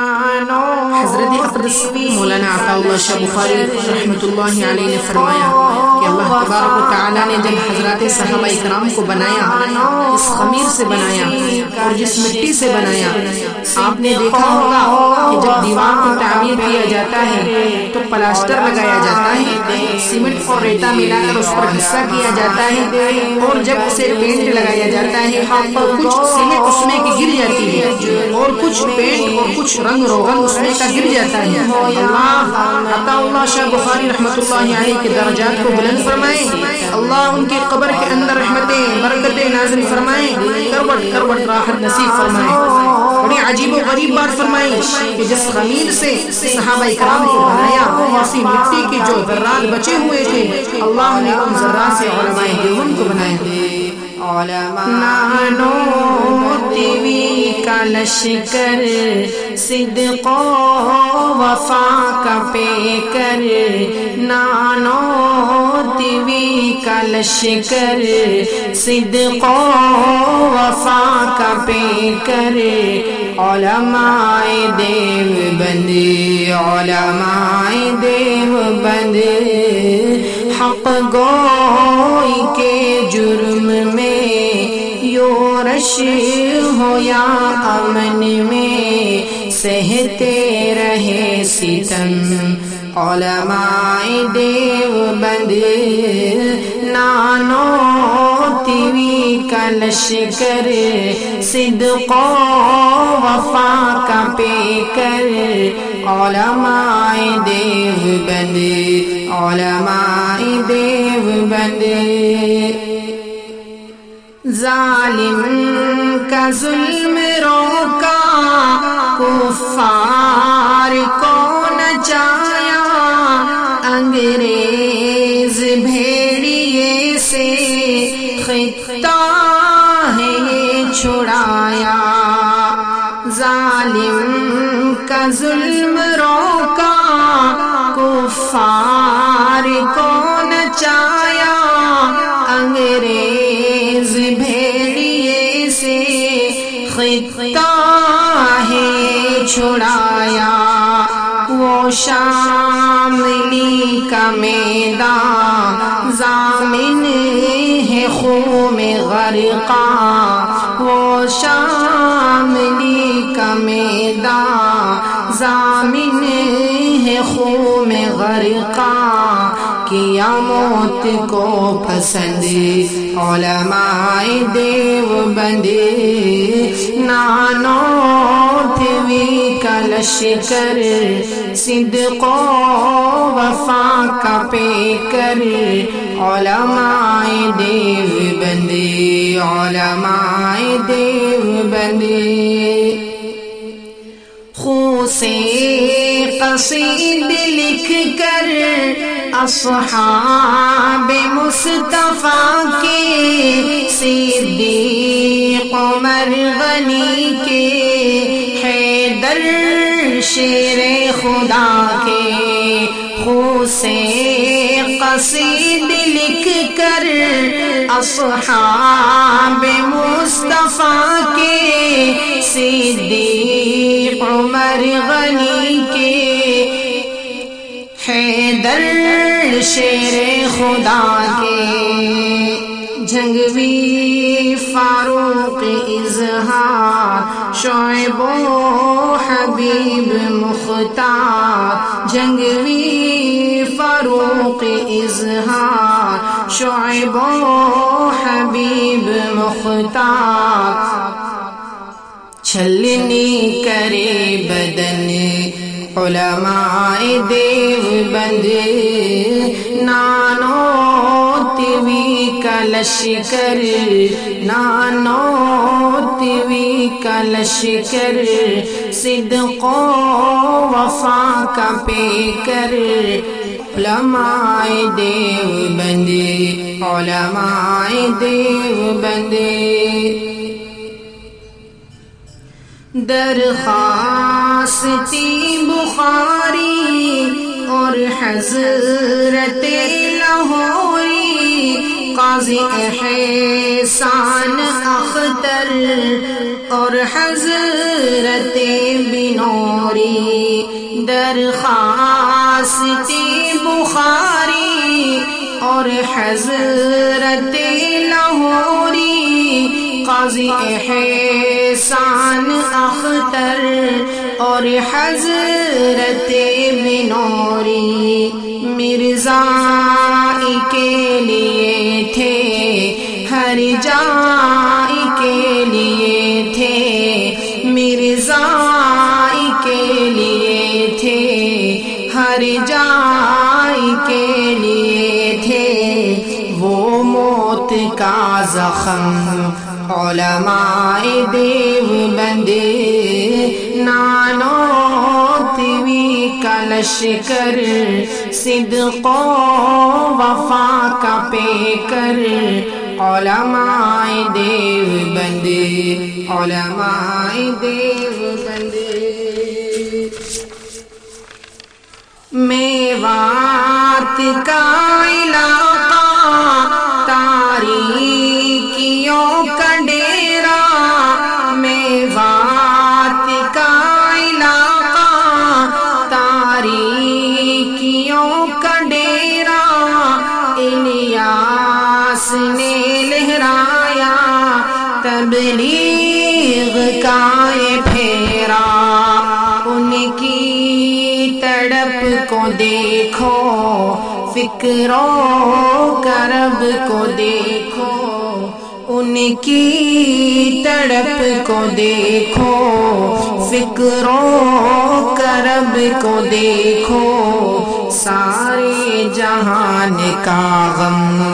حضرت اقدس مولانا عطا اللہ شاہ بخاری رحمۃ اللہ علیہ نے فرمایا کہ اللہ تبارک و تعالی نے جب حضرات صحابہ اکرام کو بنایا، اس خمیر سے بنایا اور جس مٹی سے بنایا، آپ نے دیکھا ہوگا کہ جب دیوار کو تعمیر کیا جاتا ہے تو پلاسٹر لگایا جاتا ہے، سیمنٹ اور ریتا ملا کر اس پر حصہ کیا جاتا ہے اور جب اسے پینٹ لگایا جاتا ہے تو کچھ سیمنٹ اس میں کی گر جاتی ہے اور کچھ پینٹ اور کچھ رنگ روغن اس میں کا گر جاتا ہے۔ اللہ، عطا اللہ شاہ بخاری رحمۃ اللہ علیہ کے درجات کو بلند نازل فرمائے اللہ ان کی قبر کے اندر رحمتیں، برکتیں نازل فرمائے کروٹ کروٹ راحت نصیب فرمائے بڑی عجیب و غریب بات فرمائی کہ جس خمیر سے صحابہ کرام کو بنایا اسی مٹی کے جو ذرات بچے ہوئے تھے، اللہ نے ان ذرات سے علماء دیوبند کو بنایا۔ نانو تیوی کا لشکر صدق و وفا کا پے کر نانو لشکر صدق و وفا کا پے کر علماء دیو بند، علماء دیو بند۔ حق گوئی کے جرم میں یورش ہو یا امن میں سہتے رہے ستم، علماء دیو بند۔ نانو تیوی کا لشکر صدق و وفا کا پے کر علماء دیو بند، علماء دیو بند۔ ظالم کا ظلم روکا، کفار کو خطہ ہے چھڑایا۔ وہ شاملی کا میدان زامن ہے خون میں غرقا وہ شاملی کا میدان زامن ہے خون میں غرقا کیا موت کو پسند علماء دیو بند نانو تھوی کا لشکر، صدق و وفا کا پے کر علماء دیو بند علماء دیو بند قصید لکھ کر اصحاب مصطفیٰ کے صدیق عمر غنی کے، حیدر شیر خدا کے خو سے قصید لکھ کر اصحاب مصطفیٰ کے صدیق عمر غنی کے حیدر شیر خدا کے۔ جنگوی فاروق اظہار، شعیب و حبیب مختار۔ جنگوی فاروق اظہار، شعیب و حبیب مختار۔ چھلنی کرے بدن علماء دیو بند، نانو تیوی کا لشکر نانو تیوی کا لشکر صدق و وفا کا پے کر۔ علماء دیو بند، علماء دیوبند درخواستی بخاری اور حضرت لاہوری، قاضی احسان اختر اور حضرت بنوری۔ درخواست بخاری اور حضرت لاہوری قاضی احسان اختر اور حضرت بنوری مرزا کے لیے تھے، ہر جائی کے لیے تھے۔ مرزا کے لیے تھے، ہر جائی کے لیے تھے۔ وہ موت کا زخم علماء دیو بندے، نانو تیوی کلش کر صدق و وفا کا پے کر علماء دیو بندے، علماء دیو بندے۔ میوات کا علاقہ تڑپ کو دیکھو فکروں کرب کو دیکھو ان کی تڑپ کو دیکھو فکروں کرب کو دیکھو سارے جہان کا غم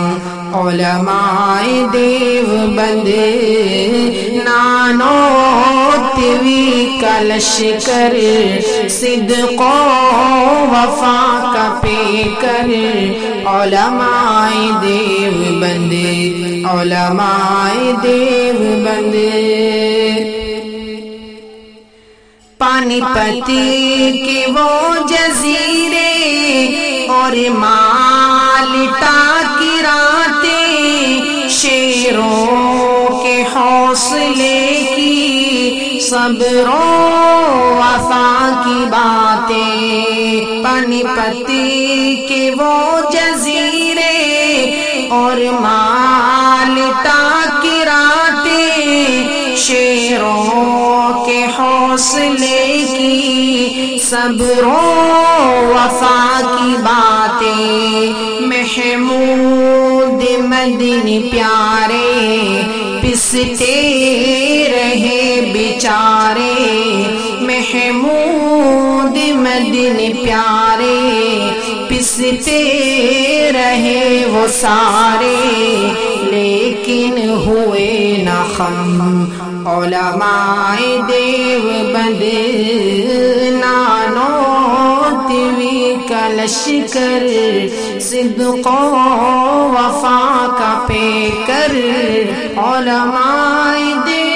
علماء دیو بند، نانو تیوی کلش کر، صدق و وفا کا پے کر علماء دیو بند، علماء دیو بند. پانی پتی کے وہ جزیرے اور مالٹا کی وفا کی باتیں پانی پتی کے وہ جزیرے اور مالٹا کی راتیں، شیروں کے حوصلے کی، صبروں، وفا کی باتیں۔ محمود مدنی پیارے، پستے رہے بیچارے، محمود مدنی پیارے، پستے رہے وہ سارے، لیکن ہوئے نہ خم، علماء دیو بند نانو تیوی کلش کر، صدق و وفا کا پے کر علماء دیو